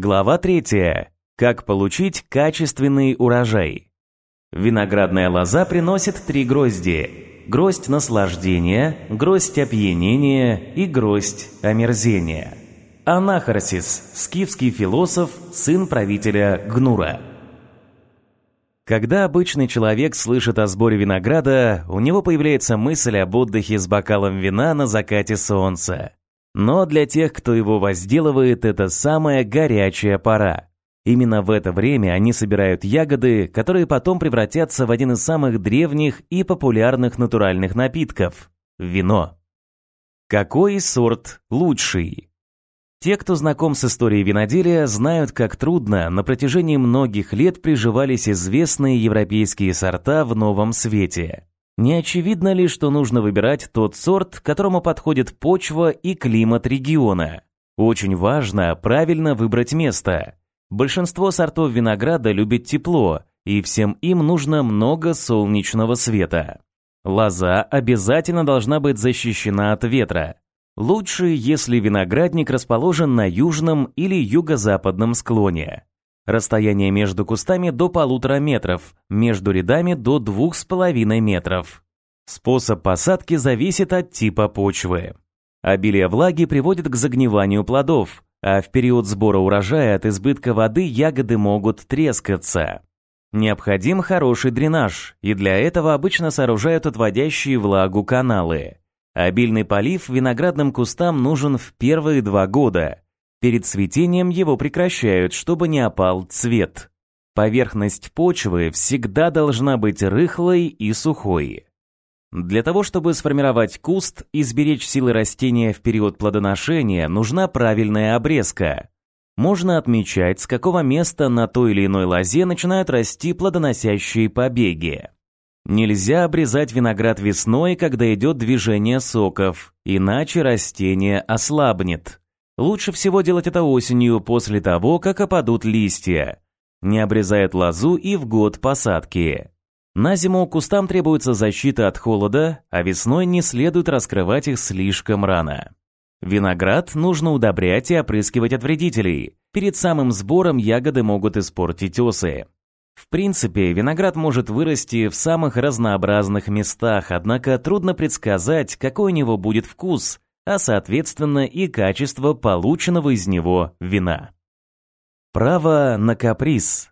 Глава 3. Как получить качественный урожай. Виноградная лоза приносит три грозди. Гроздь наслаждения, гроздь опьянения и гроздь омерзения. Анахарсис, скифский философ, сын правителя Гнура. Когда обычный человек слышит о сборе винограда, у него появляется мысль об отдыхе с бокалом вина на закате солнца. Но для тех, кто его возделывает, это самая горячая пора. Именно в это время они собирают ягоды, которые потом превратятся в один из самых древних и популярных натуральных напитков – вино. Какой сорт лучший? Те, кто знаком с историей виноделия, знают, как трудно на протяжении многих лет приживались известные европейские сорта в новом свете. Не очевидно ли, что нужно выбирать тот сорт, которому подходит почва и климат региона? Очень важно правильно выбрать место. Большинство сортов винограда любят тепло, и всем им нужно много солнечного света. Лоза обязательно должна быть защищена от ветра. Лучше, если виноградник расположен на южном или юго-западном склоне. Расстояние между кустами до полутора метров, между рядами до двух с половиной метров. Способ посадки зависит от типа почвы. Обилие влаги приводит к загниванию плодов, а в период сбора урожая от избытка воды ягоды могут трескаться. Необходим хороший дренаж, и для этого обычно сооружают отводящие влагу каналы. Обильный полив виноградным кустам нужен в первые два года. Перед цветением его прекращают, чтобы не опал цвет. Поверхность почвы всегда должна быть рыхлой и сухой. Для того, чтобы сформировать куст и сберечь силы растения в период плодоношения, нужна правильная обрезка. Можно отмечать, с какого места на той или иной лозе начинают расти плодоносящие побеги. Нельзя обрезать виноград весной, когда идет движение соков, иначе растение ослабнет. Лучше всего делать это осенью, после того, как опадут листья. Не обрезает лозу и в год посадки. На зиму кустам требуется защита от холода, а весной не следует раскрывать их слишком рано. Виноград нужно удобрять и опрыскивать от вредителей. Перед самым сбором ягоды могут испортить осы. В принципе, виноград может вырасти в самых разнообразных местах, однако трудно предсказать, какой у него будет вкус, а соответственно и качество полученного из него вина. Право на каприз.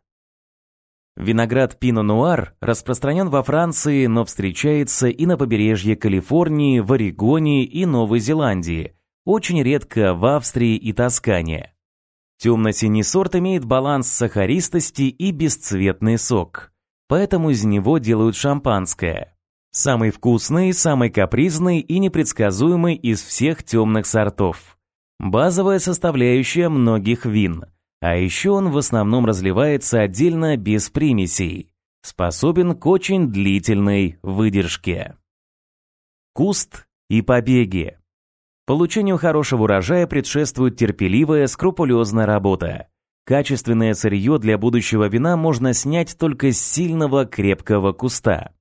Виноград пино-нуар распространен во Франции, но встречается и на побережье Калифорнии, в Орегоне и Новой Зеландии, очень редко в Австрии и Тоскане. Темно-синий сорт имеет баланс сахаристости и бесцветный сок, поэтому из него делают шампанское. Самый вкусный, самый капризный и непредсказуемый из всех темных сортов. Базовая составляющая многих вин. А еще он в основном разливается отдельно без примесей. Способен к очень длительной выдержке. Куст и побеги. Получению хорошего урожая предшествует терпеливая, скрупулезная работа. Качественное сырье для будущего вина можно снять только с сильного крепкого куста.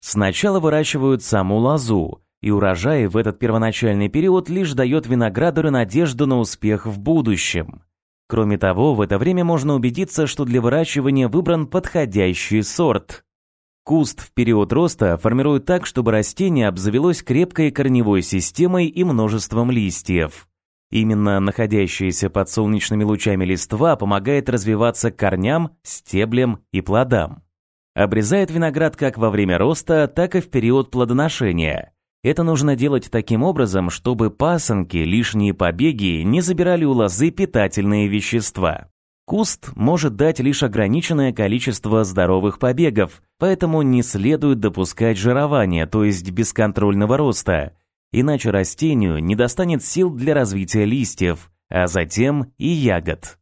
Сначала выращивают саму лозу, и урожай в этот первоначальный период лишь дает виноградарю надежду на успех в будущем. Кроме того, в это время можно убедиться, что для выращивания выбран подходящий сорт. Куст в период роста формируют так, чтобы растение обзавелось крепкой корневой системой и множеством листьев. Именно находящаяся под солнечными лучами листва помогает развиваться корням, стеблям и плодам. Обрезает виноград как во время роста, так и в период плодоношения. Это нужно делать таким образом, чтобы пасынки, лишние побеги не забирали у лозы питательные вещества. Куст может дать лишь ограниченное количество здоровых побегов, поэтому не следует допускать жирования, то есть бесконтрольного роста, иначе растению не достанет сил для развития листьев, а затем и ягод.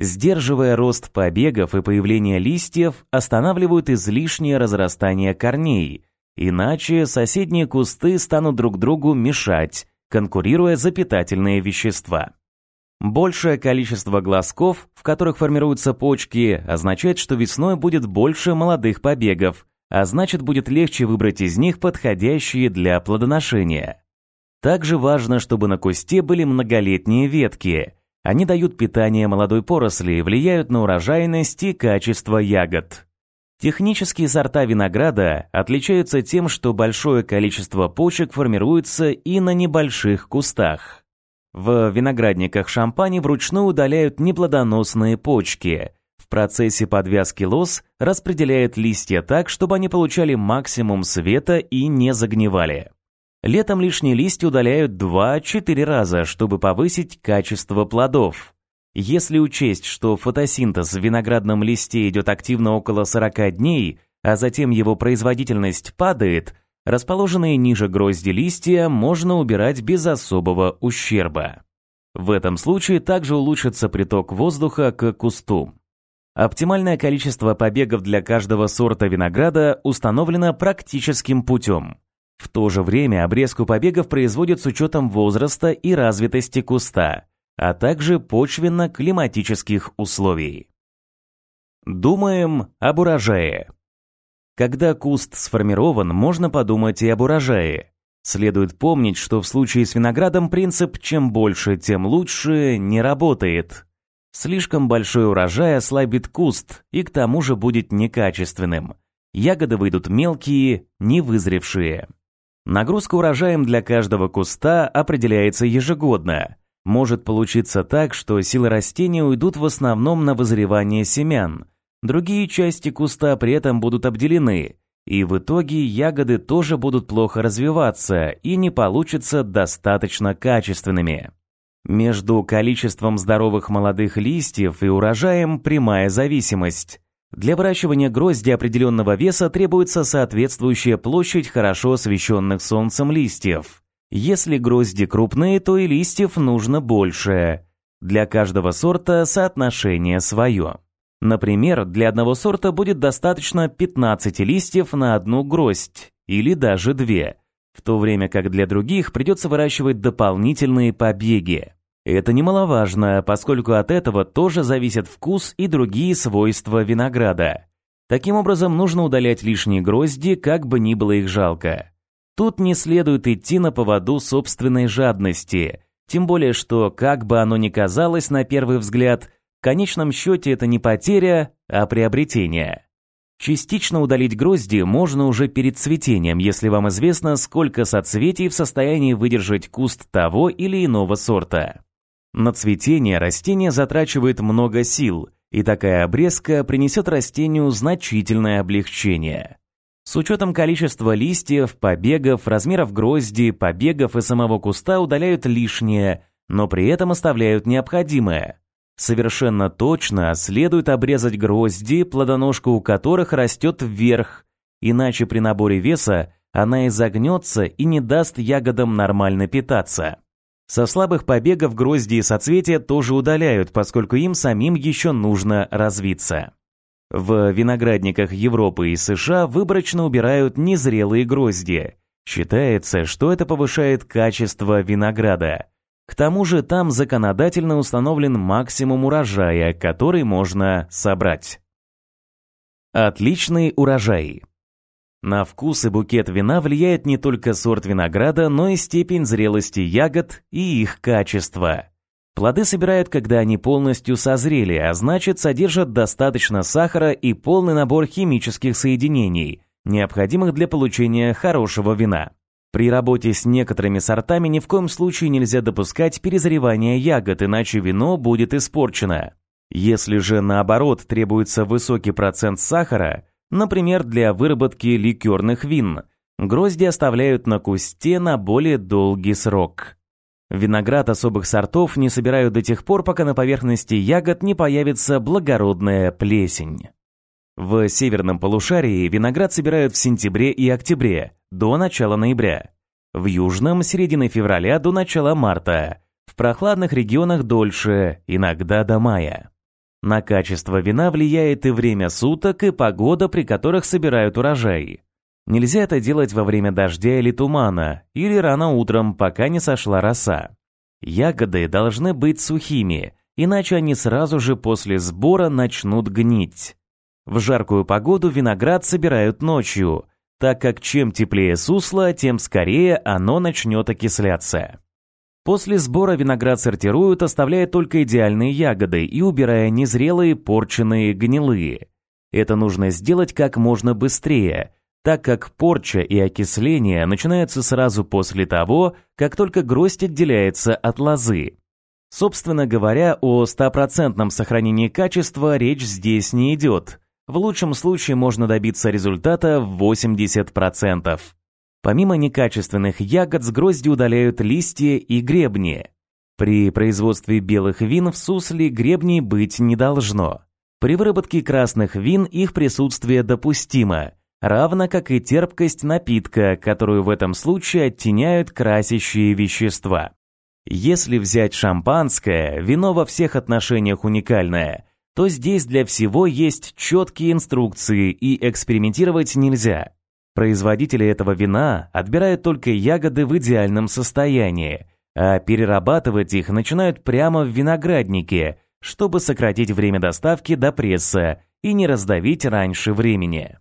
Сдерживая рост побегов и появление листьев, останавливают излишнее разрастание корней, иначе соседние кусты станут друг другу мешать, конкурируя за питательные вещества. Большее количество глазков, в которых формируются почки, означает, что весной будет больше молодых побегов, а значит будет легче выбрать из них подходящие для плодоношения. Также важно, чтобы на кусте были многолетние ветки. Они дают питание молодой поросли и влияют на урожайность и качество ягод. Технические сорта винограда отличаются тем, что большое количество почек формируется и на небольших кустах. В виноградниках шампани вручную удаляют неплодоносные почки. В процессе подвязки лоз распределяют листья так, чтобы они получали максимум света и не загнивали. Летом лишние листья удаляют 2-4 раза, чтобы повысить качество плодов. Если учесть, что фотосинтез в виноградном листе идет активно около 40 дней, а затем его производительность падает, расположенные ниже грозди листья можно убирать без особого ущерба. В этом случае также улучшится приток воздуха к кусту. Оптимальное количество побегов для каждого сорта винограда установлено практическим путем. В то же время обрезку побегов производят с учетом возраста и развитости куста, а также почвенно-климатических условий. Думаем об урожае. Когда куст сформирован, можно подумать и об урожае. Следует помнить, что в случае с виноградом принцип «чем больше, тем лучше» не работает. Слишком большой урожай ослабит куст и к тому же будет некачественным. Ягоды выйдут мелкие, невызревшие. Нагрузка урожаем для каждого куста определяется ежегодно. Может получиться так, что силы растения уйдут в основном на вызревание семян. Другие части куста при этом будут обделены, и в итоге ягоды тоже будут плохо развиваться и не получатся достаточно качественными. Между количеством здоровых молодых листьев и урожаем прямая зависимость. Для выращивания грозди определенного веса требуется соответствующая площадь хорошо освещенных солнцем листьев. Если грозди крупные, то и листьев нужно больше. Для каждого сорта соотношение свое. Например, для одного сорта будет достаточно 15 листьев на одну гроздь, или даже две, в то время как для других придется выращивать дополнительные побеги. Это немаловажно, поскольку от этого тоже зависит вкус и другие свойства винограда. Таким образом, нужно удалять лишние грозди, как бы ни было их жалко. Тут не следует идти на поводу собственной жадности, тем более что, как бы оно ни казалось на первый взгляд, в конечном счете это не потеря, а приобретение. Частично удалить грозди можно уже перед цветением, если вам известно, сколько соцветий в состоянии выдержать куст того или иного сорта. На цветение растение затрачивает много сил, и такая обрезка принесет растению значительное облегчение. С учетом количества листьев, побегов, размеров грозди, побегов и самого куста удаляют лишнее, но при этом оставляют необходимое. Совершенно точно следует обрезать грозди, плодоножка у которых растет вверх, иначе при наборе веса она изогнется и не даст ягодам нормально питаться. Со слабых побегов грозди и соцветия тоже удаляют, поскольку им самим еще нужно развиться. В виноградниках Европы и США выборочно убирают незрелые грозди. Считается, что это повышает качество винограда. К тому же там законодательно установлен максимум урожая, который можно собрать. Отличный урожай. На вкус и букет вина влияет не только сорт винограда, но и степень зрелости ягод и их качество. Плоды собирают, когда они полностью созрели, а значит содержат достаточно сахара и полный набор химических соединений, необходимых для получения хорошего вина. При работе с некоторыми сортами ни в коем случае нельзя допускать перезревания ягод, иначе вино будет испорчено. Если же наоборот требуется высокий процент сахара, Например, для выработки ликерных вин грозди оставляют на кусте на более долгий срок. Виноград особых сортов не собирают до тех пор, пока на поверхности ягод не появится благородная плесень. В северном полушарии виноград собирают в сентябре и октябре, до начала ноября. В южном – середины февраля до начала марта. В прохладных регионах дольше, иногда до мая. На качество вина влияет и время суток, и погода, при которых собирают урожай. Нельзя это делать во время дождя или тумана, или рано утром, пока не сошла роса. Ягоды должны быть сухими, иначе они сразу же после сбора начнут гнить. В жаркую погоду виноград собирают ночью, так как чем теплее сусло, тем скорее оно начнет окисляться. После сбора виноград сортируют, оставляя только идеальные ягоды и убирая незрелые, порченные, гнилые. Это нужно сделать как можно быстрее, так как порча и окисление начинаются сразу после того, как только гроздь отделяется от лозы. Собственно говоря, о стопроцентном сохранении качества речь здесь не идет. В лучшем случае можно добиться результата в 80%. Помимо некачественных ягод с грозди удаляют листья и гребни. При производстве белых вин в сусле гребней быть не должно. При выработке красных вин их присутствие допустимо, равно как и терпкость напитка, которую в этом случае оттеняют красящие вещества. Если взять шампанское, вино во всех отношениях уникальное, то здесь для всего есть четкие инструкции и экспериментировать нельзя. Производители этого вина отбирают только ягоды в идеальном состоянии, а перерабатывать их начинают прямо в винограднике, чтобы сократить время доставки до пресса и не раздавить раньше времени.